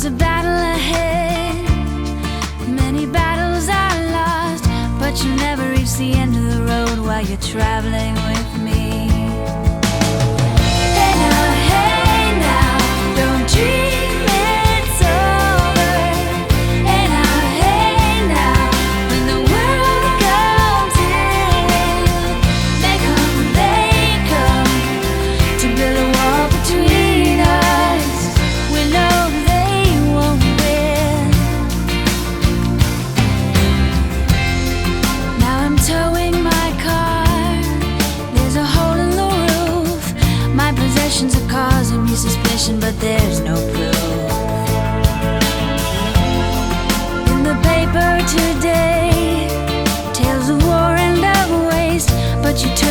There's a battle ahead. Many battles are lost, but you never reach the end of the road while you're traveling there's no proof. In the paper today, tales of war and of waste, but you turn.